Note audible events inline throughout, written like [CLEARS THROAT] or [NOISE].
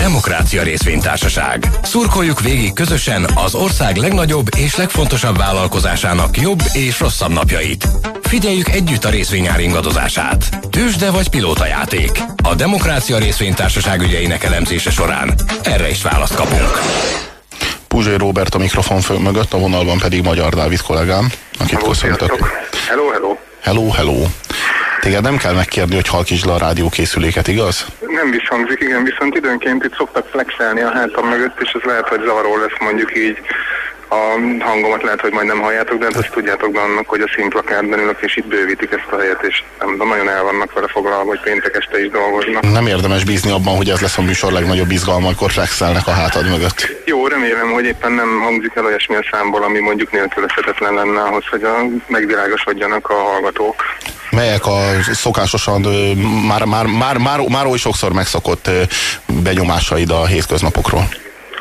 Demokrácia Részvénytársaság. Szurkoljuk végig közösen az ország legnagyobb és legfontosabb vállalkozásának jobb és rosszabb napjait. Figyeljük együtt a részvényár ingadozását. Tősde vagy játék. A Demokrácia Részvénytársaság ügyeinek elemzése során erre is választ kapunk. Puzsé Robert a mikrofon mögött, a vonalban pedig Magyar Dávid kollégám, akit hello, köszöntök. Hello, hello. Hello, hello. Téged nem kell megkérni, hogy halkítsd le a rádiókészüléket, igaz? Nem visszhangzik, igen, viszont időnként itt szoktak flexelni a hátam mögött, és ez lehet, hogy zavaró lesz mondjuk így a hangomat lehet, hogy majd nem halljátok, de hát azt tudjátok annak, hogy a színplakátban ülök, és itt bővítik ezt a helyet, és nem, de nagyon el vannak vele foglalva, hogy péntek este is dolgoznak. Nem érdemes bízni abban, hogy ez lesz a műsor legnagyobb izgalma, amikor flexelnek a hátad mögött. Jó, remélem, hogy éppen nem hangzik el olyasmi a számból, ami mondjuk nélkülözhetetlen lenne ahhoz, hogy a, megvilágosodjanak a hallgatók. Melyek a szokásosan már, már, már, már, már oly sokszor megszokott benyomásaid a hétköznapokról?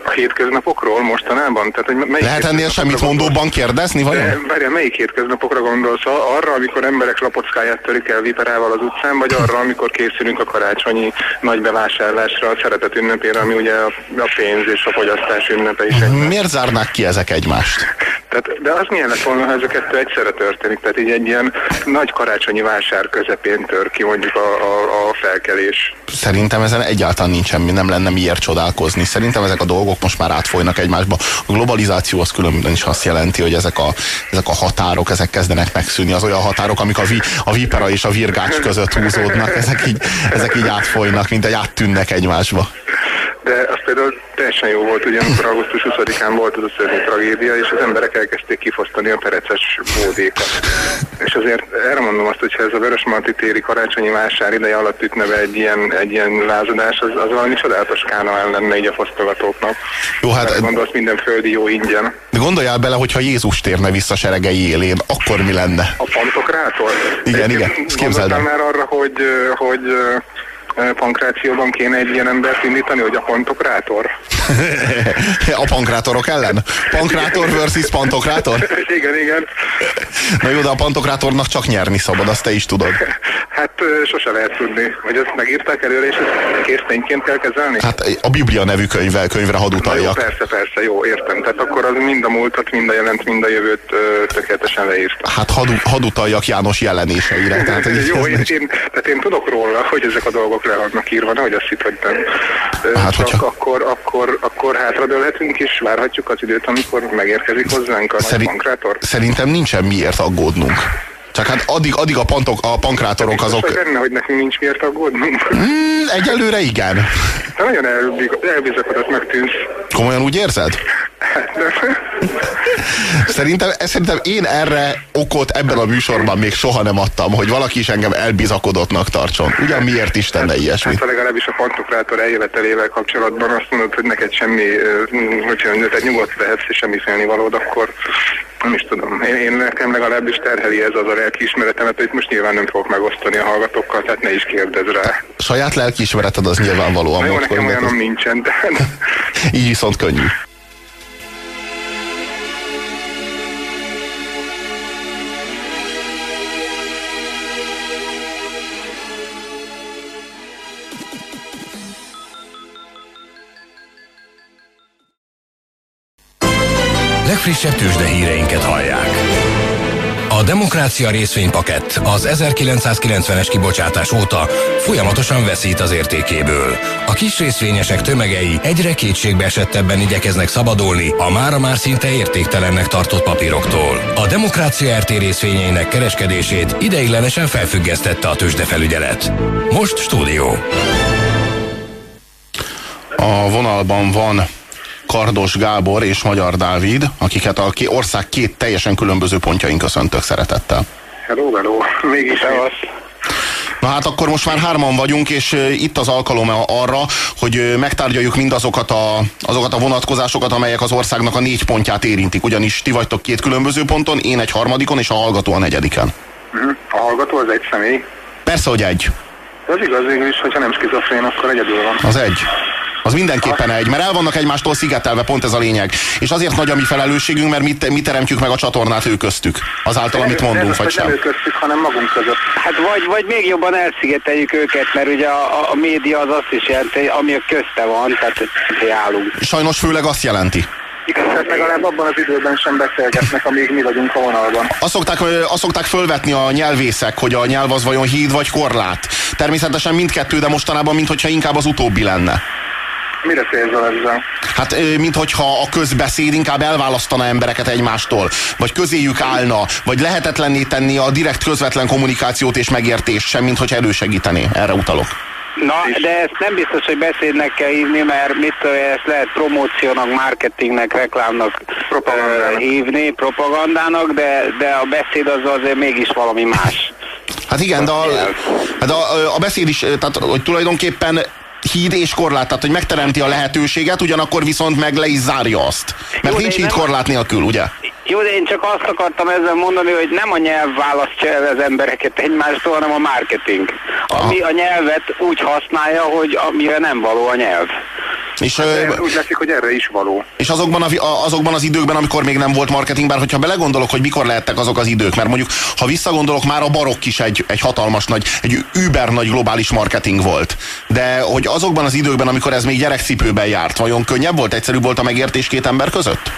A hétköznapokról mostanában? Tehát, hogy melyik Lehet ennél semmit mondóban kérdezni, vagy? Várja, melyik hétköznapokra gondolsz? Arra, amikor emberek lapockáját törik el viperával az utcán, vagy arra, amikor készülünk a karácsonyi nagy bevásárlásra, a szeretet ünnepére, ami ugye a pénz és a fogyasztás ünnepe is. Miért zárnák ki ezek egymást? Tehát, de az milyen lett volna, ha ez a kettő egyszerre történik? Tehát így egy ilyen nagy karácsonyi vásár közepén tör ki mondjuk a, a, a felkelés. Szerintem ezen egyáltalán nincsen, nem lenne miért csodálkozni. Szerintem ezek a dolgok most már átfolynak egymásba. A globalizáció az különben is azt jelenti, hogy ezek a, ezek a határok, ezek kezdenek megszűnni. Az olyan határok, amik a, vi, a vipera és a virgács között húzódnak, ezek így, ezek így átfolynak, mint egy áttűnnek egymásba de az például teljesen jó volt, ugye amikor augusztus 20-án volt az a szörnyű tragédia, és az emberek elkezdték kifosztani a pereces bódékat. És azért erre mondom azt, hogy ha ez a Vörösmarty téri karácsonyi vásár ideje alatt ütne be egy ilyen, egy ilyen lázadás, az, az valami csodálatos kánál lenne így a fosztogatóknak. Jó, hát... Gondolsz minden földi jó ingyen. De gondoljál bele, hogyha Jézus térne vissza seregei élén, akkor mi lenne? A pantokrátor? Igen, igen, ezt képzeld már arra, hogy, hogy pankrációban kéne egy ilyen embert indítani, hogy a pantokrátor? A pankrátorok ellen? Pankrátor versus pantokrátor? igen, igen. Na jó, de a pantokrátornak csak nyerni szabad, azt te is tudod. Hát sose lehet tudni, hogy ezt megírták előre, és ezt késztényként kell kezelni? Hát a Biblia nevű könyve, könyvre hadd utaljak. Jó, persze, persze, jó, értem. Tehát akkor az mind a múltat, mind a jelent, mind a jövőt tökéletesen leírta. Hát hadd had utaljak János jelenéseire. Tehát, jó, én, én, tehát én tudok róla, hogy ezek a dolgok le vannak írva, nehogy azt hitt, hogy nem. Hát, Csak hogyha... akkor, akkor, akkor hátradőlhetünk és várhatjuk az időt, amikor megérkezik hozzánk a Szerint, pankrátor. Szerintem nincsen miért aggódnunk. Csak hát addig, addig a, pantok, a pankrátorok azok... Biztos, benne, hogy nekünk nincs miért aggódnunk. Mm, egyelőre igen. De nagyon elbizakodott megtűnsz. Komolyan úgy érzed? Szerintem, szerintem én erre okot ebben a műsorban még soha nem adtam, hogy valaki is engem elbizakodottnak tartson. Ugyan miért is tenne hát, ilyesmit? Hát legalábbis a pantokrátor eljövetelével kapcsolatban azt mondod, hogy neked semmi, hogyha tehát nyugodt lehetsz és semmi félnivalód, akkor nem is tudom. Én, én nekem legalábbis terheli ez az a lelkiismeretemet, hogy most nyilván nem fogok megosztani a hallgatókkal, tehát ne is kérdezz rá. Saját lelkiismereted az nyilvánvalóan. Jó, nekem olyanom nincsen, de... [LAUGHS] Így viszont könnyű. Legfrissebb tőzsde híreinket hallják. A Demokrácia részvénypakett az 1990-es kibocsátás óta folyamatosan veszít az értékéből. A kis részvényesek tömegei egyre kétségbe esettebben igyekeznek szabadulni a mára már szinte értéktelennek tartott papíroktól. A Demokrácia RT részvényeinek kereskedését ideiglenesen felfüggesztette a tőzsdefelügyelet. Most stúdió. A vonalban van Kardos Gábor és Magyar Dávid, akiket a ország két teljesen különböző pontjain köszöntök szeretettel. Hello, hello, mégis az. Na hát akkor most már hárman vagyunk, és itt az alkalom arra, hogy megtárgyaljuk mindazokat a, azokat a vonatkozásokat, amelyek az országnak a négy pontját érintik. Ugyanis ti vagytok két különböző ponton, én egy harmadikon, és a hallgató a negyediken. Mhm. A hallgató az egy személy? Persze, hogy egy. Ez igaz végül is, hogyha nem skizofrén, akkor egyedül van. Az egy. Az mindenképpen egy, mert el vannak egymástól szigetelve, pont ez a lényeg. És azért nagy a mi felelősségünk, mert mi, mi teremtjük meg a csatornát ő köztük. Azáltal, amit mondunk, vagy sem. Nem ő köztük, hanem magunk között. Hát vagy, vagy még jobban elszigeteljük őket, mert ugye a, a média az azt is jelenti, ami a közte van, tehát állunk. Sajnos főleg azt jelenti. Igen, tehát legalább abban az időben sem beszélgetnek, amíg mi vagyunk a vonalban. Azt szokták, azt szokták fölvetni a nyelvészek, hogy a nyelv az vajon híd vagy korlát. Természetesen mindkettő, de mostanában mintha inkább az utóbbi lenne. Mire célzol ezzel? Hát, mint hogyha a közbeszéd inkább elválasztana embereket egymástól, vagy közéjük állna, vagy lehetetlenné tenni a direkt közvetlen kommunikációt és megértést sem, mint hogyha elősegítené. Erre utalok. Na, de ezt nem biztos, hogy beszédnek kell hívni, mert mit ezt lehet promóciónak, marketingnek, reklámnak propagandának. hívni, propagandának, de, de a beszéd az azért mégis valami más. Hát igen, de a, de a, a beszéd is, tehát hogy tulajdonképpen híd és korlát, tehát hogy megteremti a lehetőséget, ugyanakkor viszont meg le is zárja azt. Mert Jó, nincs híd korlát nélkül, ugye? Jó, de én csak azt akartam ezzel mondani, hogy nem a nyelv választja el az embereket egymástól, hanem a marketing. Ami a nyelvet úgy használja, hogy amire nem való a nyelv. És, hát, úgy látszik, hogy erre is való. És azokban, a, azokban az időkben, amikor még nem volt marketing, bár hogyha belegondolok, hogy mikor lehettek azok az idők, mert mondjuk, ha visszagondolok, már a barokk is egy, egy hatalmas nagy, egy über nagy globális marketing volt. De hogy azokban az időkben, amikor ez még gyerekcipőben járt, vajon könnyebb volt, egyszerűbb volt a megértés két ember között?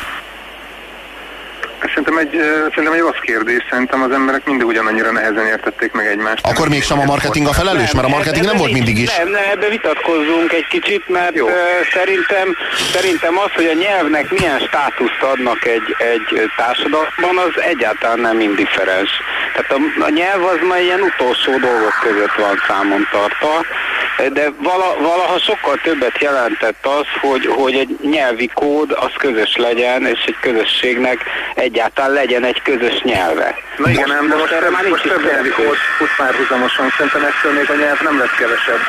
Szerintem egy, szerintem egy rossz kérdés. Szerintem az emberek mindig ugyanannyira nehezen értették meg egymást. Akkor mégsem a marketing a felelős, mert a marketing nem volt mindig is. Nem, nem, ebbe vitatkozzunk egy kicsit, mert Jó. szerintem, szerintem az, hogy a nyelvnek milyen státuszt adnak egy, egy társadalomban, az egyáltalán nem indifferens. Tehát a, a nyelv az már ilyen utolsó dolgok között van számon tartva, de vala, valaha sokkal többet jelentett az, hogy, hogy egy nyelvi kód az közös legyen, és egy közösségnek egyáltalán legyen egy közös nyelve. Na igen, most, de most, most, most több nyelvi fut párhuzamosan, szerintem ettől még a nyelv nem lesz kevesebb.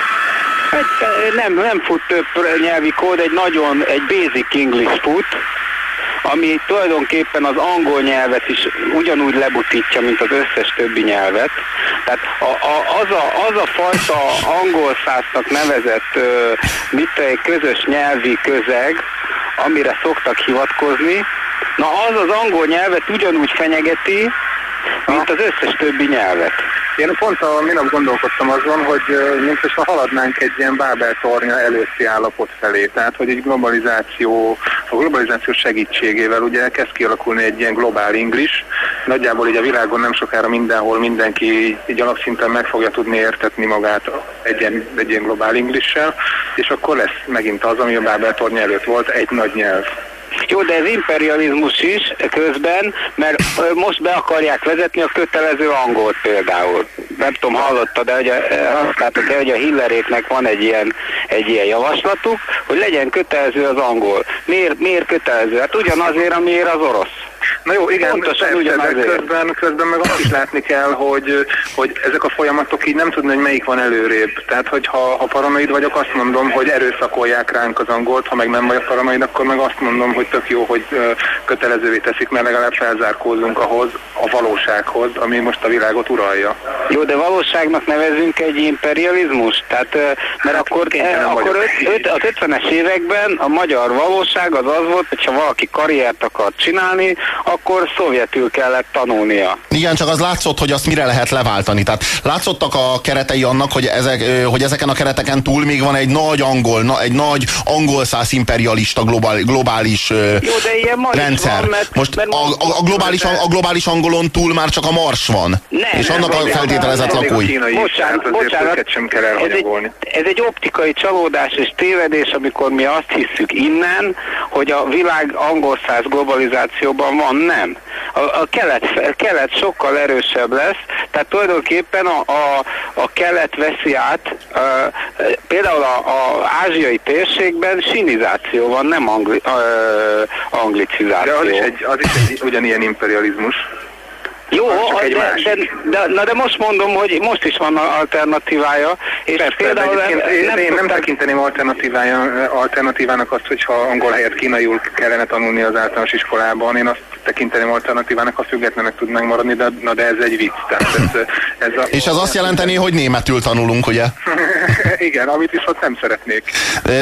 Hát, nem, nem fut több nyelvi kód, egy nagyon, egy basic English fut, ami tulajdonképpen az angol nyelvet is ugyanúgy lebutítja, mint az összes többi nyelvet. Tehát a, a, az, a, az a fajta angol száznak nevezett mit egy közös nyelvi közeg, amire szoktak hivatkozni, na az az angol nyelvet ugyanúgy fenyegeti, mint az összes többi nyelvet. Én pont a minap gondolkodtam azon, hogy mintha haladnánk egy ilyen Bábel tornya előtti állapot felé. Tehát, hogy egy globalizáció, a globalizáció segítségével ugye kezd kialakulni egy ilyen globál inglis. Nagyjából így a világon nem sokára mindenhol mindenki így alapszinten meg fogja tudni értetni magát egy ilyen, egy ilyen globál inglissel, és akkor lesz megint az, ami a Bábel tornya előtt volt, egy nagy nyelv. Jó, de ez imperializmus is közben, mert most be akarják vezetni a kötelező angolt például. Nem tudom, hallottad, de hogy használtak el, hogy a Hilleréknek van egy ilyen, egy ilyen javaslatuk, hogy legyen kötelező az angol. Miért, miért kötelező? Hát ugyanazért, amiért az orosz. Na jó, igen, Pontosan persze, de közben, közben meg azt is látni kell, hogy, hogy ezek a folyamatok így nem tudni, hogy melyik van előrébb. Tehát, hogy ha, ha paranoid vagyok, azt mondom, hogy erőszakolják ránk az angolt, ha meg nem vagyok paranoid, akkor meg azt mondom, hogy tök jó, hogy kötelezővé teszik, mert legalább felzárkózunk ahhoz, a valósághoz, ami most a világot uralja. Jó, de valóságnak nevezünk egy imperializmus? Tehát, mert hát, akkor, akkor öt, öt, az 50-es években a magyar valóság az az volt, hogyha valaki karriert akart csinálni, akkor szovjetül kellett tanulnia. Igen, csak az látszott, hogy azt mire lehet leváltani. Tehát látszottak a keretei annak, hogy, ezek, hogy ezeken a kereteken túl még van egy nagy angol, na, egy nagy angol száz imperialista globál, globális Jó, de ilyen rendszer. Van, mert, Most mert a, a, a, globális, a globális angolon túl már csak a mars van. Nem, és nem, annak nem, a feltételezett lakói. Bocsánat, bocsánat, sem kell ez egy, ez egy optikai csalódás és tévedés, amikor mi azt hiszük innen, hogy a világ angol száz globalizációban van, nem. A, a kelet, kelet sokkal erősebb lesz, tehát tulajdonképpen a, a, a kelet veszi át, a, például a, a ázsiai térségben sinizáció van, nem angli, a, anglicizáció. De az is egy, az is egy ugyanilyen imperializmus. Jó, csak egy de, másik. de, de, na de most mondom, hogy most is van alternatívája, és Persze, például de egyébként én, nem, én nem szokták- tekinteném alternatívája- alternatívának azt, hogyha angol helyett kínaiul kellene tanulni az általános iskolában. Én azt tekinteném alternatívának, ha függetlenek tudnánk maradni, de, na de ez egy vicc. Tehát ez, ez [LAUGHS] a, És ez azt jelenteni, hogy németül tanulunk, ugye? [LAUGHS] Igen, amit viszont nem szeretnék.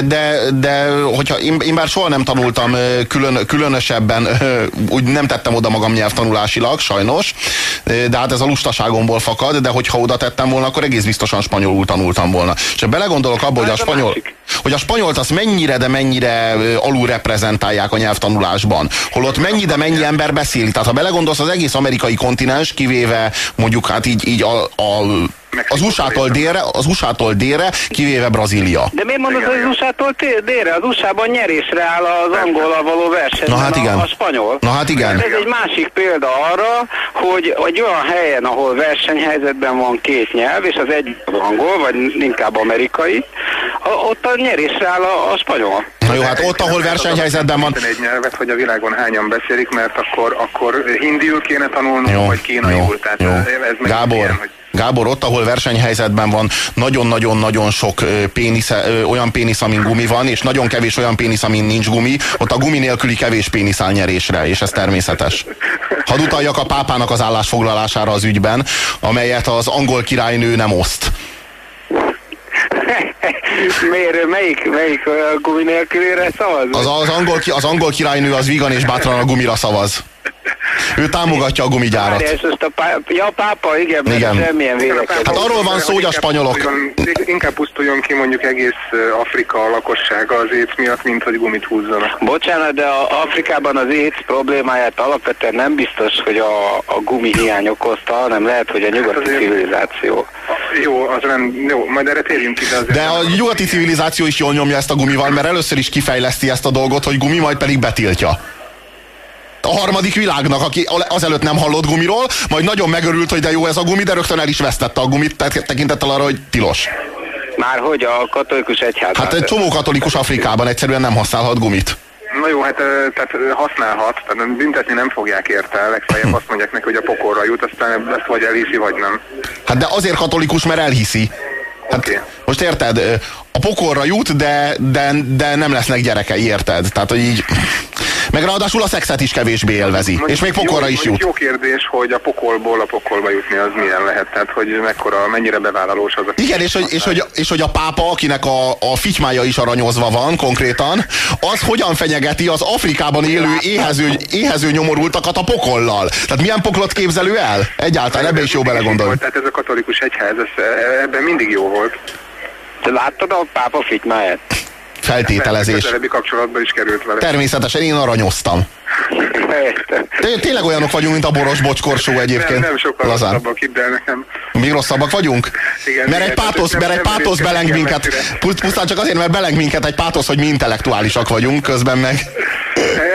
De, de hogyha én, én bár soha nem tanultam külön, különösebben, úgy nem tettem oda magam nyelvtanulásilag, sajnos, de hát ez a lustaságomból fakad, de hogyha oda tettem volna, akkor egész biztosan spanyolul tanultam volna. És belegondolok abba, hogy a a spanyol, hogy a spanyolt azt mennyire, de mennyire alul reprezentálják a nyelvtanulásban, holott mennyi, de mennyi ember beszéli. Tehát ha belegondolsz, az egész amerikai kontinens, kivéve mondjuk hát így, így a, a az USA-tól délre, az USA-tól délre, kivéve Brazília. De miért mondod, Igen, hogy az. USA-tól délre? Az USA-ban nyerésre áll az angolal való versenyben Na hát igen. A, a spanyol. Na hát igen. Ez egy másik példa arra, hogy egy olyan helyen, ahol versenyhelyzetben van két nyelv, és az egy az angol, vagy inkább amerikai, a, ott a nyerésre áll a, a spanyol. Na jó, hát ott, ahol versenyhelyzetben van, egy nyelvet, hogy a világon hányan beszélik, mert akkor, akkor hindiül kéne tanulnunk, vagy kínaiul. Tehát jó. ez meg Gábor, ilyen, hogy Gábor, ott, ahol versenyhelyzetben van, nagyon-nagyon-nagyon sok ö, olyan pénisz, amin gumi van, és nagyon kevés olyan pénisz, amin nincs gumi, ott a gumi nélküli kevés pénisz áll nyerésre, és ez természetes. Hadd utaljak a pápának az állásfoglalására az ügyben, amelyet az angol királynő nem oszt. [LAUGHS] Miért, melyik, melyik uh, gumi nélkülére szavaz? Az, az, angol, az angol királynő az vígan és bátran a gumira szavaz. Ő támogatja a gumigyárat. És most a pá... ja, a pápa, igen, mert Igen. semmilyen vélekedés. Hát arról van szó, hogy a spanyolok- pusztuljon- Inkább pusztuljon ki mondjuk egész Afrika lakossága az éc miatt, mint hogy gumit húzzanak. Bocsánat, de a Afrikában az AIDS problémáját alapvetően nem biztos, hogy a, a gumi hiány okozta, hanem lehet, hogy a nyugati Hát azért- civilizáció. Jó, az nem, jó, majd erre térjünk ki, de azért... De a nyugati civilizáció is jól nyomja ezt a gumival, mert először is kifejleszti ezt a dolgot, hogy gumi, majd pedig betiltja. A harmadik világnak, aki azelőtt nem hallott gumiról, majd nagyon megörült, hogy de jó ez a gumi, de rögtön el is vesztette a gumit, tehát tekintettel arra, hogy tilos. Már hogy a katolikus egyház. Hát egy csomó katolikus Afrikában egyszerűen nem használhat gumit. Na jó, hát tehát használhat, tehát büntetni nem fogják érte, legfeljebb azt mondják neki, hogy a pokolra jut, aztán ezt vagy elhiszi, vagy nem. Hát de azért katolikus, mert elhiszi. Hát Oké. most érted, a pokorra jut, de, de, de nem lesznek gyerekei, érted? Tehát, hogy így... Meg ráadásul a szexet is kevésbé élvezi. Mondjuk És még pokorra jó, is jut. Jó kérdés, hogy a pokolból a pokolba jutni az milyen lehet, tehát hogy mekkora, mennyire bevállalós az a Igen, és hogy, és, hogy, és hogy a pápa, akinek a, a fitymája is aranyozva van konkrétan, az hogyan fenyegeti az Afrikában élő éhező, éhező nyomorultakat a pokollal. Tehát milyen poklot képzel ő el? Egyáltalán ebbe is jó belegondolni. Tehát ez a katolikus egyház, ez, ebben mindig jó volt. Te láttad a pápa fitmáját? Feltételezés. Közelebbi kapcsolatba is került vele. Természetesen én aranyoztam. Tényleg olyanok vagyunk, mint a boros bocskorsó egyébként. Nem, nem sokkal Lazán. rosszabbak itt, de nekem. Mi rosszabbak vagyunk? Igen, mert egy pátosz, mert egy pátosz beleng minket. Pusztán csak azért, mert beleng minket egy pátosz, hogy mi intellektuálisak vagyunk, közben meg.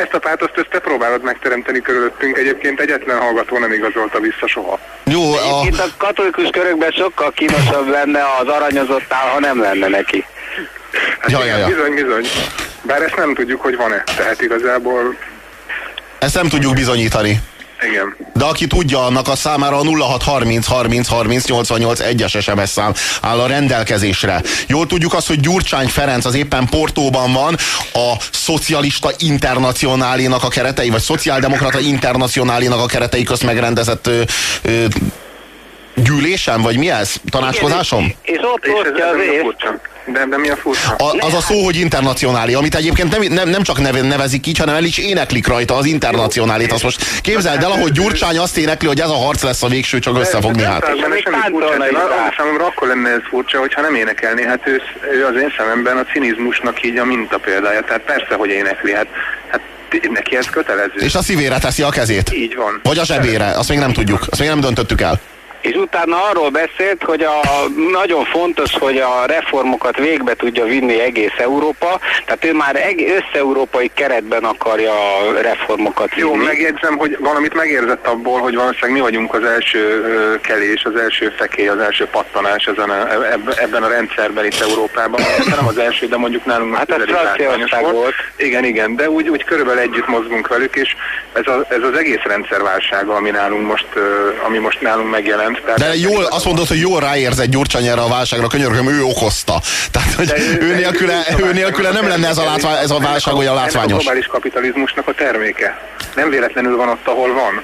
Ezt a pátoszt ezt te próbálod megteremteni körülöttünk, egyébként egyetlen hallgató nem igazolta vissza soha. Jó, a, Itt a katolikus körökben sokkal kínosabb lenne az aranyozottál, ha nem lenne neki. Hát Ja, igen, ja, ja. Bizony, bizony. Bár ezt nem tudjuk, hogy van-e. Tehát igazából, ezt nem tudjuk bizonyítani. igen. De aki tudja, annak a számára a 0630 30 30 88 1-es SMS szám áll a rendelkezésre. Jól tudjuk azt, hogy Gyurcsány Ferenc az éppen Portóban van, a szocialista internacionálénak a keretei, vagy szociáldemokrata internacionálénak a keretei közt megrendezett ö, ö, gyűlésem, vagy mi ez? Tanácskozásom? És ott És ez, osztja az nem. De, de mi a furcsa? A, az a szó, hogy internacionáli, amit egyébként nem, nem, nem csak neve, nevezik így, hanem el is éneklik rajta az internacionálit. Azt most képzeld el, ahogy Gyurcsány azt énekli, hogy ez a harc lesz a végső, csak összefogni hát. És rá. Számomra akkor lenne ez furcsa, hogyha nem énekelné. Hát ő, ő az én szememben a cinizmusnak így a minta példája. Tehát persze, hogy énekli. Hát, hát neki ez kötelező. És a szívére teszi a kezét. Így van. Vagy a zsebére, azt még nem tudjuk, azt még nem döntöttük el. És utána arról beszélt, hogy a, nagyon fontos, hogy a reformokat végbe tudja vinni egész Európa, tehát ő már össze-európai keretben akarja a reformokat vinni. Jó, megjegyzem, hogy valamit megérzett abból, hogy valószínűleg mi vagyunk az első kelés, az első fekély, az első pattanás ezen a, ebben a rendszerben itt Európában. Nem az első, de mondjuk nálunk hát ez Franciaország volt. volt. Igen, igen, de úgy, úgy körülbelül együtt mozgunk velük, és ez, a, ez az egész rendszerválsága, ami nálunk most, ami most nálunk megjelent. Tehát de jól, azt mondod, hogy jól ráérzett Gyurcsány erre a válságra, könyörgöm, ő okozta. Tehát, hogy ő, ő, nélküle, ő nélküle nem lenne ez a, látvány, ez a válság olyan látványos. Ez a globális kapitalizmusnak a terméke. Nem véletlenül van ott, ahol van.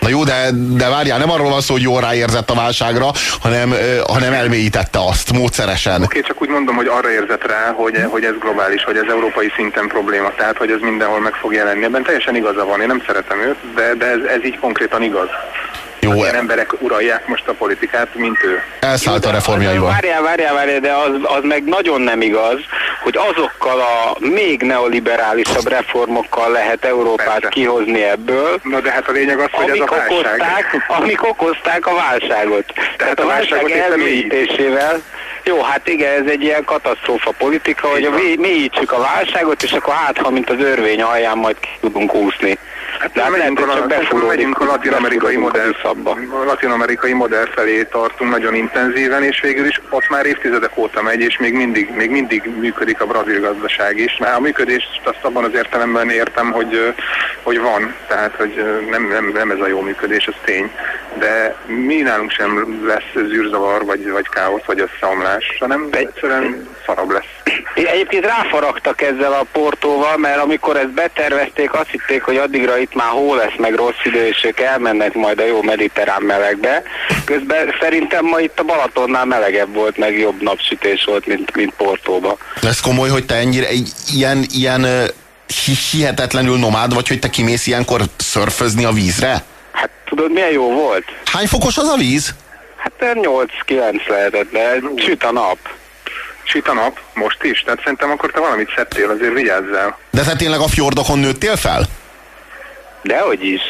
Na jó, de, de várjál, nem arról van szó, hogy jól ráérzett a válságra, hanem, hanem elmélyítette azt módszeresen. Oké, okay, csak úgy mondom, hogy arra érzett rá, hogy, hogy ez globális, hogy ez európai szinten probléma, tehát hogy ez mindenhol meg fog jelenni. Ebben teljesen igaza van, én nem szeretem őt, de, de ez, ez így konkrétan igaz. Jó, ilyen emberek uralják most a politikát, mint ő. Elszállt a reformjaival. Várjál, várjál, várjál, de az, az meg nagyon nem igaz, hogy azokkal a még neoliberálisabb reformokkal lehet Európát Persze. kihozni ebből. Na de hát a lényeg az, hogy ez a válság. Okozták, amik okozták a válságot. Tehát, Tehát a, a válság elmélyítésével jó, hát igen, ez egy ilyen katasztrófa politika, hogy a mélyítsük a válságot, és akkor hát, ha mint az örvény alján majd ki tudunk úszni. Hát nem megyünk, a, csak megyünk a latin-amerikai modell, latin-amerikai modell felé tartunk nagyon intenzíven, és végül is ott már évtizedek óta megy, és még mindig, még mindig működik a brazil gazdaság is. Már a működést azt abban az értelemben értem, hogy, hogy van, tehát hogy nem, nem, nem ez a jó működés, az tény. De mi nálunk sem lesz zűrzavar, vagy, vagy káosz, vagy összeomlás, hanem egyszerűen szarabb lesz. Egyébként ráfaragtak ezzel a portóval, mert amikor ezt betervezték, azt hitték, hogy addigra itt már hó lesz, meg rossz idő, és ők elmennek majd a jó mediterrán melegbe. Közben szerintem ma itt a Balatonnál melegebb volt, meg jobb napsütés volt, mint, mint Portóba. Ez komoly, hogy te ennyire egy ilyen, ilyen hihetetlenül nomád vagy, hogy te kimész ilyenkor szörfözni a vízre? Hát tudod, milyen jó volt? Hány fokos az a víz? Hát 8-9 lehetett, de süt a nap süt a nap, most is, tehát szerintem akkor te valamit szedtél, azért vigyázzál. De te tényleg a fjordokon nőttél fel? Dehogy is.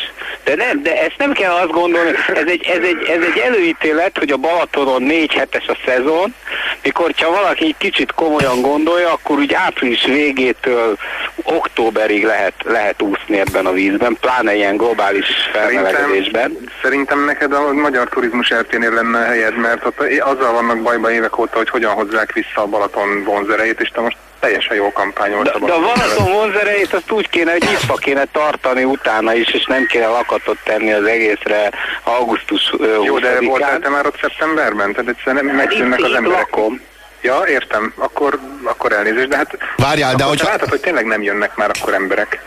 De nem, de ezt nem kell azt gondolni, ez egy, ez egy, ez egy előítélet, hogy a Balatonon négy hetes a szezon, mikor ha valaki egy kicsit komolyan gondolja, akkor úgy április végétől októberig lehet, lehet úszni ebben a vízben, pláne ilyen globális felmelegedésben. Szerintem, szerintem neked a magyar turizmus elténél lenne helyed, mert ott azzal vannak bajban évek óta, hogy hogyan hozzák vissza a Balaton vonzerejét, és te most teljesen jó kampányolta. De, de a Balaton vonzerejét azt úgy kéne, hogy nyitva kéne tartani utána is, és nem kéne lakatot tenni az egészre augusztus 20 Jó, de voltál te már ott szeptemberben? Tehát egyszerűen nem megszűnnek az emberek. Lakom. Ja, értem. Akkor, akkor elnézést, de hát... Várjál, de hogyha... Látod, hogy tényleg nem jönnek már akkor emberek.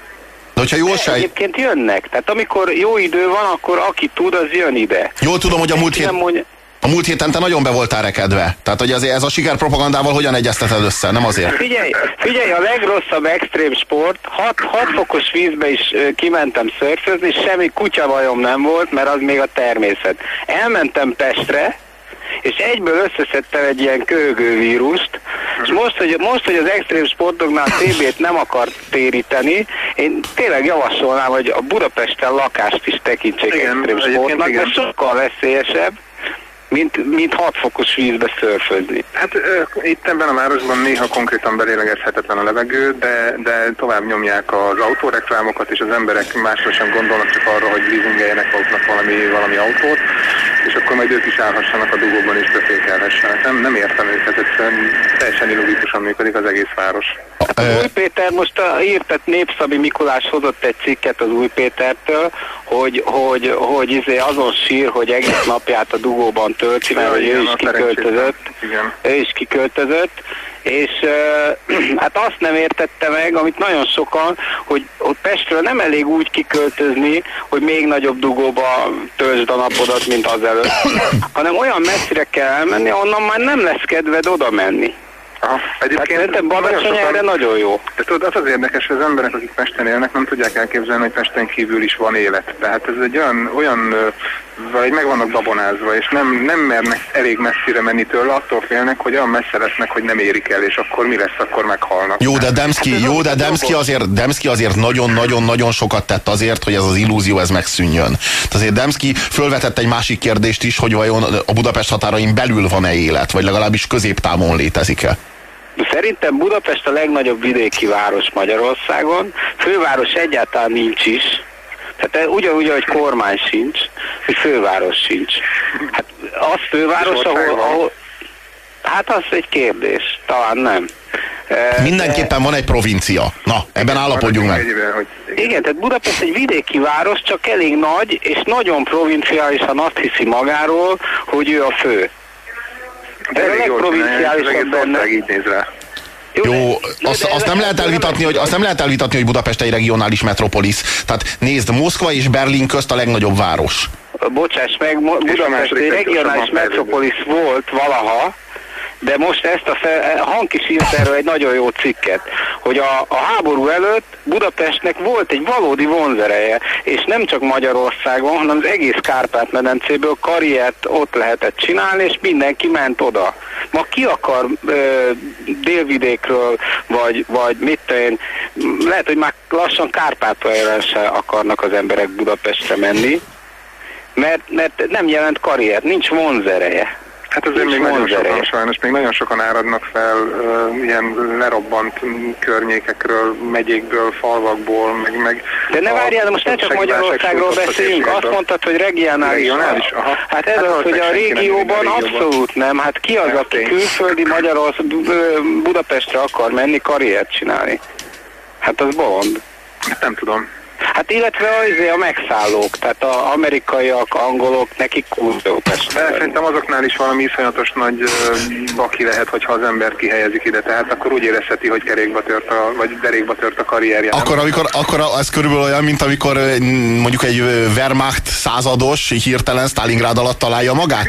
De hogyha jól sej... Egyébként jönnek. Tehát amikor jó idő van, akkor aki tud, az jön ide. Jól tudom, hogy a múlt hét... Mondja... A múlt héten te nagyon be voltál rekedve. Tehát, hogy azért ez a sikerpropagandával hogyan egyezteted össze, nem azért? Figyelj, figyelj a legrosszabb extrém sport, 6, 6 fokos vízbe is kimentem szörfözni, semmi kutyavajom nem volt, mert az még a természet. Elmentem Pestre, és egyből összeszedtem egy ilyen köhögő vírust, és most, hogy, most, hogy az extrém sportoknál TB-t nem akar téríteni, én tényleg javasolnám, hogy a Budapesten lakást is tekintsék igen, extrém sportnak, de sokkal veszélyesebb, mint, mint 6 fokos vízbe szörfözni. Hát ö, itt ebben a városban néha konkrétan belélegezhetetlen a levegő, de, de tovább nyomják az autóreklámokat, és az emberek másra sem gondolnak csak arra, hogy leasingeljenek maguknak valami, valami autót, és akkor majd ők is állhassanak a dugóban és befékelhessenek. Nem, nem értem őket, egyszerűen teljesen illogikusan működik az egész város. Hát az Új Péter most a, írt, Népszabi Mikulás hozott egy cikket az Új Pétertől, hogy, hogy, hogy izé azon sír, hogy egész napját a dugóban tölti, mert ja, ő is kiköltözött. Ő is kiköltözött, és uh, [CLEARS THROAT] hát azt nem értette meg, amit nagyon sokan, hogy, hogy Pestről nem elég úgy kiköltözni, hogy még nagyobb dugóba töltsd a napodat, mint az előtt, [COUGHS] hanem olyan messzire kell elmenni, onnan már nem lesz kedved oda menni. Aha. Hát szerintem Badacsony erre nagyon jó. De tudod, az az érdekes, hogy az emberek, akik Pesten élnek, nem tudják elképzelni, hogy Pesten kívül is van élet. Tehát ez egy olyan, olyan vagy meg vannak babonázva, és nem, nem mernek elég messzire menni tőle, attól félnek, hogy olyan messze lesznek, hogy nem érik el, és akkor mi lesz, akkor meghalnak. Jó, de Demszki, Hát jó, de Demszki azért, Demszki azért nagyon-nagyon-nagyon sokat tett azért, hogy ez az illúzió ez megszűnjön. Tehát azért Demszki fölvetett egy másik kérdést is, hogy vajon a Budapest határain belül van-e élet, vagy legalábbis középtávon létezik-e. Szerintem Budapest a legnagyobb vidéki város Magyarországon, főváros egyáltalán nincs is, tehát ugyanúgy, ahogy kormány sincs, hogy főváros sincs. Hát az főváros, ahol, ahol... Hát az egy kérdés, talán nem. Mindenképpen van egy provincia. Na, ebben állapodjunk meg. Igen, tehát Budapest egy vidéki város, csak elég nagy, és nagyon provinciálisan azt hiszi magáról, hogy ő a fő. De Ez a benne. így néz rá. Jó, azt, azt nem lehet elvitatni, hogy, azt nem lehet elvitatni, hogy Budapest egy regionális metropolis. Tehát nézd, Moszkva és Berlin közt a legnagyobb város. bocsáss meg, Budapest egy regionális metropolis volt valaha, de most ezt a fe, Hank is írt erről egy nagyon jó cikket, hogy a, a háború előtt Budapestnek volt egy valódi vonzereje, és nem csak Magyarországon, hanem az egész Kárpát-medencéből karriert ott lehetett csinálni, és mindenki ment oda. Ma ki akar ö, délvidékről, vagy, vagy mit én, lehet, hogy már lassan Kárpátalján se akarnak az emberek Budapestre menni, mert, mert nem jelent karrier, nincs vonzereje. Hát azért még nagyon sokan sajnos, még nagyon sokan áradnak fel uh, ilyen lerobbant környékekről, megyékből, falvakból, meg... meg De ne várjál, most nem csak Magyarországról beszélünk, azt mondtad, hogy regionális. Regionális, aha. Hát ez Hát az, hogy a nem régióban régióban. abszolút nem. Hát ki az, aki külföldi Magyarország, Budapestre akar menni karriert csinálni? Hát az bolond. Hát nem tudom. Hát illetve az a megszállók, tehát az amerikaiak, angolok, nekik kurva De szerintem azoknál is valami iszonyatos nagy baki lehet, hogyha az embert kihelyezik ide, tehát akkor úgy érezheti, hogy kerékba tört a, vagy derékba tört a karrierje. nem? Akkor, amikor, akkor ez körülbelül olyan, mint amikor mondjuk egy Wehrmacht százados hirtelen Stalingrad alatt találja magát,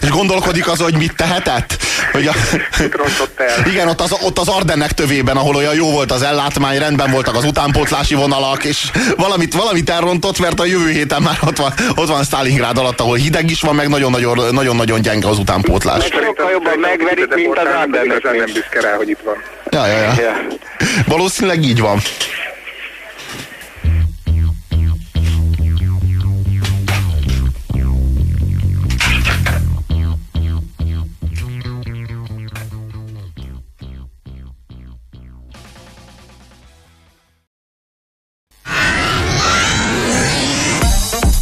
és gondolkodik az, hogy mit tehetett. Hogy a, el? igen, ott az, ott az Ardennek tövében, ahol olyan jó volt az ellátmány, rendben voltak az utánpótlási vonalak, és valamit, valamit elrontott, mert a jövő héten már ott van, ott van Stalingrad alatt, ahol hideg is van, meg nagyon-nagyon, nagyon-nagyon gyenge az utánpótlás. Sokkal jobban megverik, mint az Igazán nem büszke rá, hogy itt van. Ja, ja, ja. Ja. Valószínűleg így van.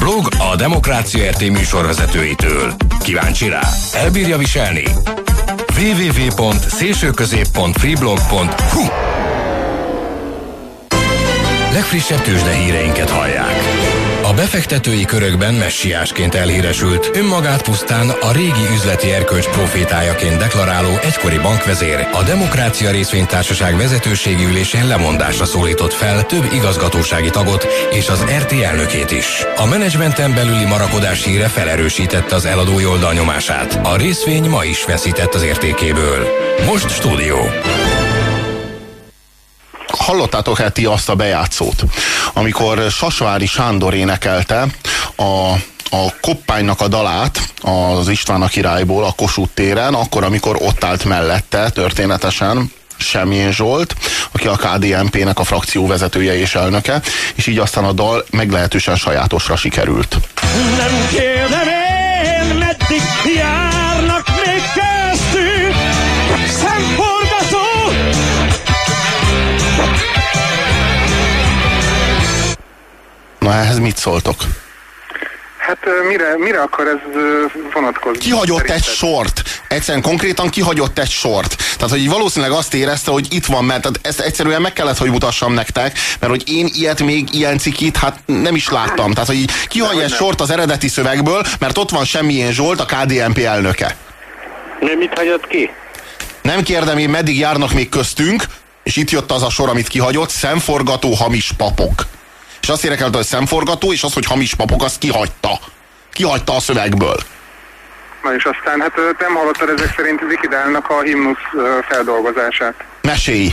Blog a Demokrácia RT műsorvezetőitől. Kíváncsi rá? Elbírja viselni? www.szélsőközép.freeblog.hu Legfrissebb tőzsdehíreinket hallják. A befektetői körökben messiásként elhíresült, önmagát pusztán a régi üzleti erkölcs profétájaként deklaráló egykori bankvezér a Demokrácia Részvénytársaság vezetőségi ülésén lemondásra szólított fel több igazgatósági tagot és az RT elnökét is. A menedzsmenten belüli marakodás híre felerősítette az eladói oldal nyomását. A részvény ma is veszített az értékéből. Most stúdió. Hallottátok-e ti azt a bejátszót, amikor Sasvári Sándor énekelte a a koppánynak a dalát az István a királyból a Kossuth téren, akkor, amikor ott állt mellette történetesen Semjén Zsolt, aki a KDNP-nek a frakció vezetője és elnöke, és így aztán a dal meglehetősen sajátosra sikerült. Nem kérdem én, meddig járnak Na ehhez mit szóltok? Hát mire, mire akar ez vonatkozni? Kihagyott egy Szerinted? sort. Egyszerűen konkrétan kihagyott egy sort. Tehát, hogy valószínűleg azt érezte, hogy itt van, mert tehát ezt egyszerűen meg kellett, hogy mutassam nektek, mert hogy én ilyet még, ilyen cikit, hát nem is láttam. Tehát, hogy így kihagyja egy nem. sort az eredeti szövegből, mert ott van semmilyen Zsolt, a KDNP elnöke. Mi mit hagyott ki? Nem kérdem én, meddig járnak még köztünk, és itt jött az a sor, amit kihagyott, szemforgató hamis papok. Azt érekelte, hogy szemforgató, és az, hogy hamis papok, azt kihagyta. Kihagyta a szövegből. Na és aztán, hát nem hallottad ezek szerint Wikidálnak a himnusz feldolgozását. Mesélj!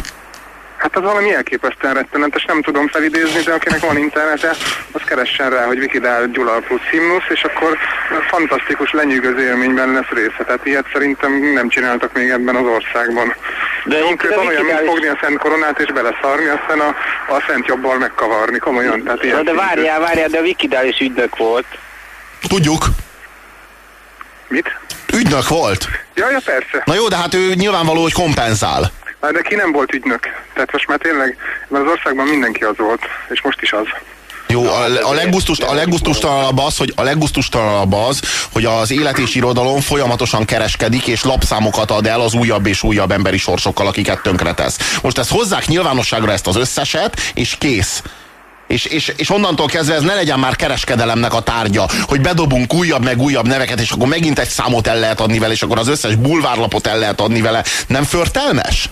Hát az valami elképesztően rettenetes, nem tudom felidézni, de akinek van internete, az keressen rá, hogy Wikidál Gyula plusz himnusz, és akkor fantasztikus lenyűgöző élményben lesz része. Tehát ilyet szerintem nem csináltak még ebben az országban. De konkrétan olyan, mint fogni a Szent Koronát és beleszarni, aztán a, a Szent Jobbal megkavarni, komolyan. Tehát ilyen de várjál, várjál, de a Wikidál is ügynök volt. Tudjuk, Mit? ügynök volt. Ja, ja, persze. Na jó, de hát ő nyilvánvaló, hogy kompenzál. De ki nem volt ügynök? Tehát most már tényleg, mert az országban mindenki az volt, és most is az. Jó, a, a leggusztustalanabb az, hogy a leggusztustalanabb az, hogy az élet és irodalom folyamatosan kereskedik, és lapszámokat ad el az újabb és újabb emberi sorsokkal, akiket tönkretesz. Most ezt hozzák nyilvánosságra ezt az összeset, és kész. És, és, és onnantól kezdve ez ne legyen már kereskedelemnek a tárgya, hogy bedobunk újabb meg újabb neveket, és akkor megint egy számot el lehet adni vele, és akkor az összes bulvárlapot el lehet adni vele. Nem förtelmes?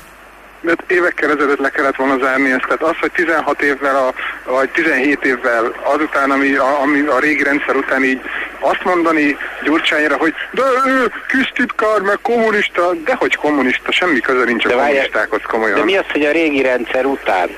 De évekkel ezelőtt le kellett volna zárni ezt. Tehát az, hogy 16 évvel, a, vagy 17 évvel azután, ami a, ami a régi rendszer után így azt mondani Gyurcsányra, hogy de ő kisztitkár, meg kommunista, de hogy kommunista, semmi köze nincs a De kommunistákhoz komolyan. De mi az, hogy a régi rendszer után?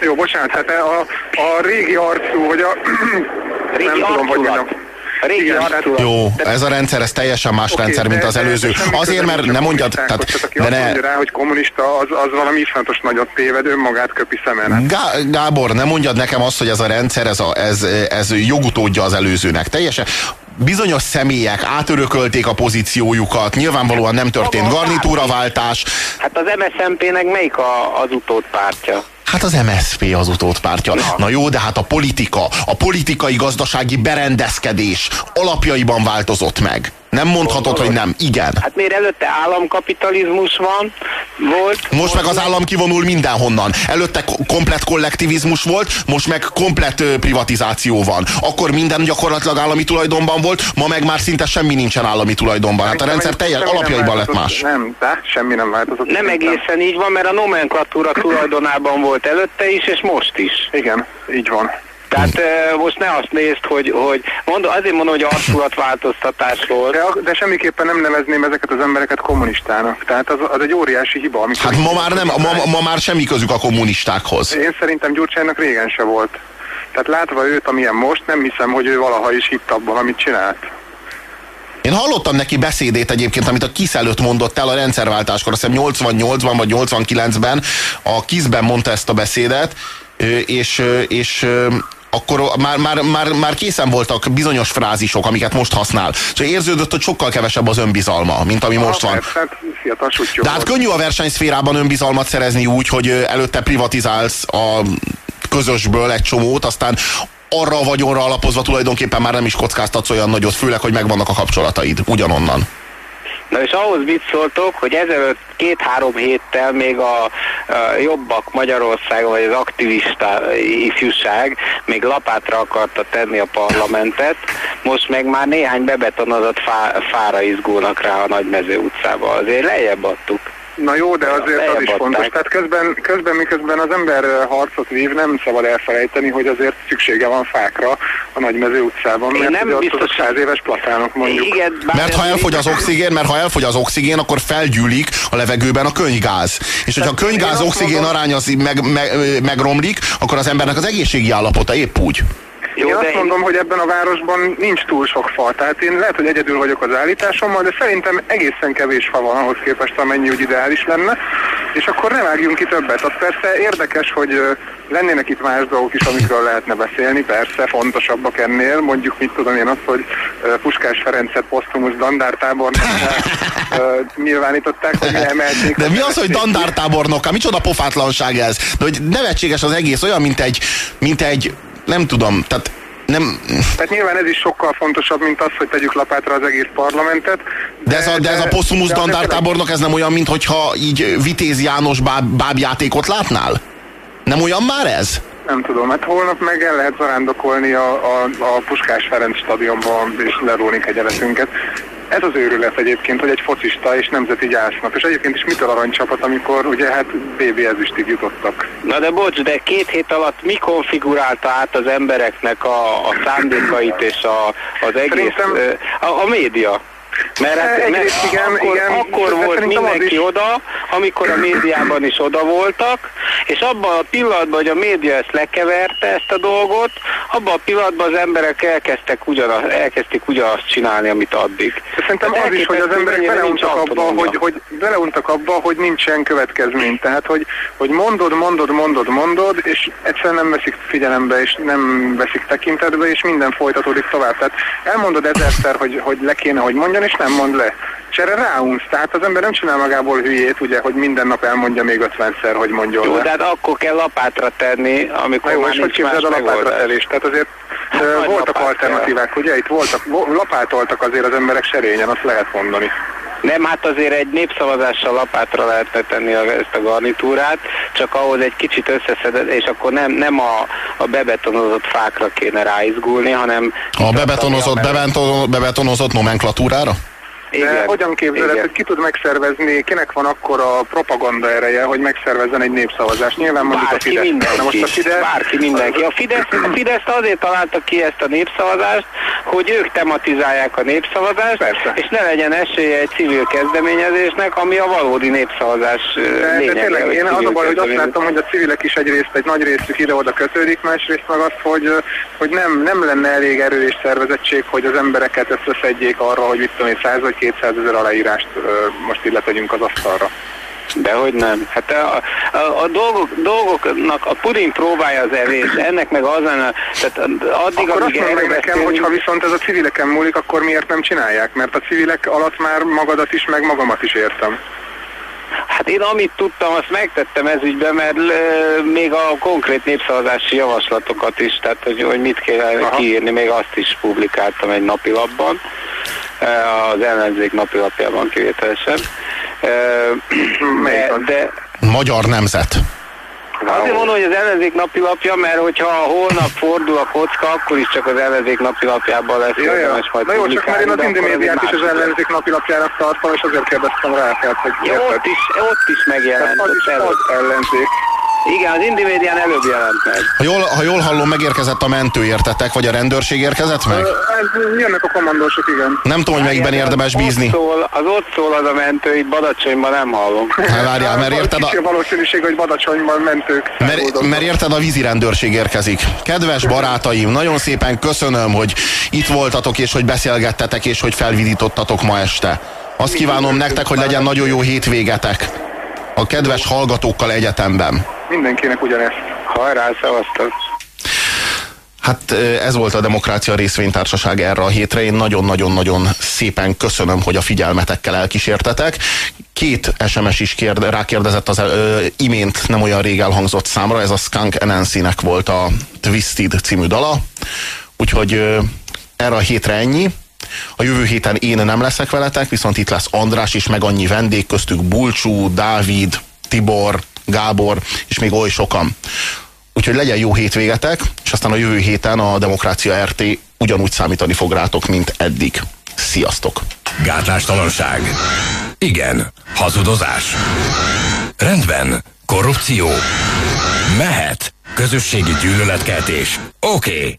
Jó, bocsánat, hát a, a régi arcú, vagy a... [CLEARS THROAT] Régi nem tudom, hogy mondjam. Régi Igen, arculat. Jó, De- ez a rendszer, ez teljesen más Oké, rendszer, mint de- az de előző. Azért, mert nem mondjad, kommunistákhoz. tehát, aki de azt ne, mondja rá, hogy kommunista, az, az valami iszonyatos nagyot téved, önmagát köpi szemen. Gá- Gábor, nem mondjad nekem azt, hogy ez a rendszer, ez, a, ez, ez jogutódja az előzőnek. Teljesen bizonyos személyek átörökölték a pozíciójukat, nyilvánvalóan nem történt garnitúraváltás. Hát az MSZMP-nek melyik a, az utódpártja? Hát az MSZP az utódpártya. Na jó, de hát a politika, a politikai gazdasági berendezkedés alapjaiban változott meg. Nem mondhatod, hogy nem. Igen. Hát miért előtte államkapitalizmus van, volt. Most meg az állam kivonul mindenhonnan. Előtte ko- komplett kollektivizmus volt, most meg komplett ö, privatizáció van. Akkor minden gyakorlatilag állami tulajdonban volt, ma meg már szinte semmi nincsen állami tulajdonban. Hát a rendszer teljes alapjaiban lett más. Nem, de semmi nem változott. Nem egészen így van, mert a nomenklatúra tulajdonában volt előtte is, és most is. Igen, így van. Tehát most ne azt nézd, hogy, hogy mondom, azért mondom, hogy arculatváltoztatás volt. De, de semmiképpen nem nevezném ezeket az embereket kommunistának. Tehát az, az egy óriási hiba. Amikor Hát ma már nem, ma, ma már semmi közük a kommunistákhoz. Én szerintem Gyurcsánynak régen se volt. Tehát látva őt, amilyen most, nem hiszem, hogy ő valaha is hitt abban, amit csinált. Én hallottam neki beszédét egyébként, amit a KISZ előtt mondott el a rendszerváltáskor, azt hiszem 88-ban vagy 89-ben a KISZ-ben mondta ezt a beszédet, és, és akkor már, már, már, már készen voltak bizonyos frázisok, amiket most használ. És érződött, hogy sokkal kevesebb az önbizalma, mint ami most van. Hát De hát könnyű a versenyszférában önbizalmat szerezni úgy, hogy előtte privatizálsz a közösből egy csomót, aztán arra a vagyonra alapozva tulajdonképpen már nem is kockáztatsz olyan nagyot, főleg, hogy megvannak a kapcsolataid ugyanonnan. Na és ahhoz mit szóltok, hogy ezelőtt két-három héttel még a, a jobbak Magyarországon, vagy az aktivista ifjúság még lapátra akarta tenni a parlamentet, most meg már néhány bebetonozott fá, fára izgulnak rá a Nagymező utcába. Azért lejjebb adtuk. Na jó, de azért az is fontos. Tehát közben, közben miközben az ember harcot vív, nem szabad elfelejteni, hogy azért szüksége van fákra a Nagymező utcában, Én mert nem ugye ott biztos, azok száz éves platánok mondjuk. Igen, Mert ha elfogy az oxigén, mert ha elfogy az oxigén, akkor felgyűlik a levegőben a könygáz. És hogyha a én könygáz azt oxigén mondom- arány az meg, meg, megromlik, akkor az embernek az egészségi állapota épp úgy. Jó, én azt én- mondom, hogy ebben a városban nincs túl sok fa. Tehát én lehet, hogy egyedül vagyok az állításommal, de szerintem egészen kevés fa van ahhoz képest, amennyi úgy ideális lenne. És akkor ne vágjunk ki többet. Az persze érdekes, hogy lennének itt más dolgok is, amikről lehetne beszélni, persze fontosabbak ennél. Mondjuk mit tudom én azt, hogy Puskás Ferencet posztumus dandártábornokká [LAUGHS] nyilvánították, hogy emelték. De mi az, hogy dandártábornokká? Micsoda pofátlanság ez? De hogy nevetséges az egész, olyan, mint egy, mint egy nem tudom, tehát nem... Tehát nyilván ez is sokkal fontosabb, mint az, hogy tegyük lapátra az egész parlamentet. De ez a, de ez a posztumusz dandártábornok, ez nem olyan, mintha így Vitéz János báb, bábjátékot látnál? Nem olyan már ez? Nem tudom, hát holnap meg el lehet zarándokolni a, a, a Puskás Ferenc stadionban és lerólni egyenletünket. Ez az őrület egyébként, hogy egy focista és nemzeti gyásznap. És egyébként is mitől aranycsapat, amikor ugye hát BB ezüstig jutottak. Na de bocs, de két hét alatt mi konfigurálta át az embereknek a, a szándékait és a, az egész, Szerintem- a, a média? Mert, hát, mert igen, akkor, igen, akkor volt mindenki oda, amikor a médiában is oda voltak, és abban a pillanatban, hogy a média ezt lekeverte, ezt a dolgot, abban a pillanatban az emberek elkezdtek ugyanaz, elkezdték ugyanazt csinálni, amit addig. De Szerintem Hát az is, hogy az emberek beleuntak abba, hogy, hogy beleuntak abba, hogy nincsen következmény. Tehát, hogy, hogy mondod, mondod, mondod, mondod, és egyszerűen nem veszik figyelembe, és nem veszik tekintetbe, és minden folytatódik tovább. Tehát elmondod ezerszer, hogy, hogy le kéne, hogy mondjon, és nem mond le. És erre ráunsz. Tehát az ember nem csinál magából hülyét, ugye, hogy minden nap elmondja még ötvenszer, hogy mondjon Jó, le. de hát akkor kell lapátra tenni, amikor Na jó, már és hogy képzeld a lapátra telést? Tehát azért Hát nagy voltak alternatívák, ugye? Itt voltak, vo- lapátoltak azért az emberek serényen, azt lehet mondani. Nem, hát azért egy népszavazással lapátra lehetne tenni a, ezt a garnitúrát, csak ahhoz egy kicsit összeszedett, és akkor nem, nem a, a bebetonozott fákra kéne ráizgulni, hanem... A bebetonozott, bebetonozott, bebetonozott nomenklatúrára? De Igen, hogyan képzeled, igen. hogy ki tud megszervezni, kinek van akkor a propaganda ereje, hogy megszervezzen egy népszavazást? Nyilván mondjuk a Bárki, Fidesz. mindenki. Na most a Fidesz, Bárki, mindenki. A Fidesz, a Fidesz azért találta ki ezt a népszavazást, hogy ők tematizálják a népszavazást, Persze. és ne legyen esélye egy civil kezdeményezésnek, ami a valódi népszavazás de, de lényege. tényleg hogy én az a baj, hogy azt látom, hogy a civilek is egyrészt egy nagy részük ide-oda kötődik, másrészt meg azt, hogy, hogy nem, nem lenne elég erő és szervezettség, hogy az embereket összeszedjék arra, hogy mit tudom én, 100 vagy 200 ezer aláírást most ide tegyünk az asztalra. Dehogy nem. Hát a, a, a dolgok, dolgoknak a puding próbálja az evés, ennek meg az lenne, tehát addig, Akkor azt amíg mondd meg nekem, hogyha viszont ez a civileken múlik, akkor miért nem csinálják? Mert a civilek alatt már magadat is, meg magamat is értem. Hát én amit tudtam, azt megtettem ez ügyben, mert ö, még a konkrét népszavazási javaslatokat is, tehát hogy, hogy mit kell Aha. kiírni, még azt is publikáltam egy napilapban, az ellenzék napilapjában kivételesen. Melyik De, de Magyar nemzet. Azért mondom, hogy az ellenzék napilapja, mert hogyha holnap fordul a kocka, akkor is csak az ellenzék napilapjában lesz Ja, érdemes majd Na jó, csak mert én az Indimédiát ez is egy az ellenzék napilapjának tartom, és azért kérdeztem rá, tehát, hogy Ja, ott is, ott is megjelent. Tehát az is az ellenzék. Igen, az Indimédián előbb jelent meg. Ha jól, ha jól hallom, megérkezett a mentő, értetek? Vagy a rendőrség érkezett meg? Ö, jönnek a kommandósok, igen. Nem tudom, hogy melyikben Várjál, érdemes ott bízni. Szól, az ott szól az a mentő, itt Badacsonyban nem hallom. Hát várjál, mert érted a valószínűség, hogy Badacsonyban mentők. Mert, mert érted, a vízi rendőrség érkezik. Kedves barátaim, nagyon szépen köszönöm, hogy itt voltatok, és hogy beszélgettetek, és hogy felvidítottatok ma este. Azt kívánom nektek, hogy legyen nagyon jó hétvégetek a kedves hallgatókkal egyetemben. Mindenkinek ugyanezt. Hajrá, szevasztok! Hát ez volt a Demokrácia Részvénytársaság erre a hétre. Én nagyon-nagyon-nagyon szépen köszönöm, hogy a figyelmetekkel elkísértetek. Két SMS is kérde, rákérdezett az ö, imént nem olyan rég elhangzott számra, ez a Skunk Anansi-nek volt a Twisted című dala. Úgyhogy ö, erre a hétre ennyi. A jövő héten én nem leszek veletek, viszont itt lesz András is, meg annyi vendég, köztük Bulcsú, Dávid, Tibor, Gábor, és még oly sokan. Úgyhogy legyen jó hétvégetek, és aztán a jövő héten a Demokrácia RT ugyanúgy számítani fog rátok, mint eddig. Sziasztok! Gátlástalanság. Igen. Hazudozás. Rendben. Korrupció. Mehet. Közösségi gyűlöletkeltés. Oké. Okay.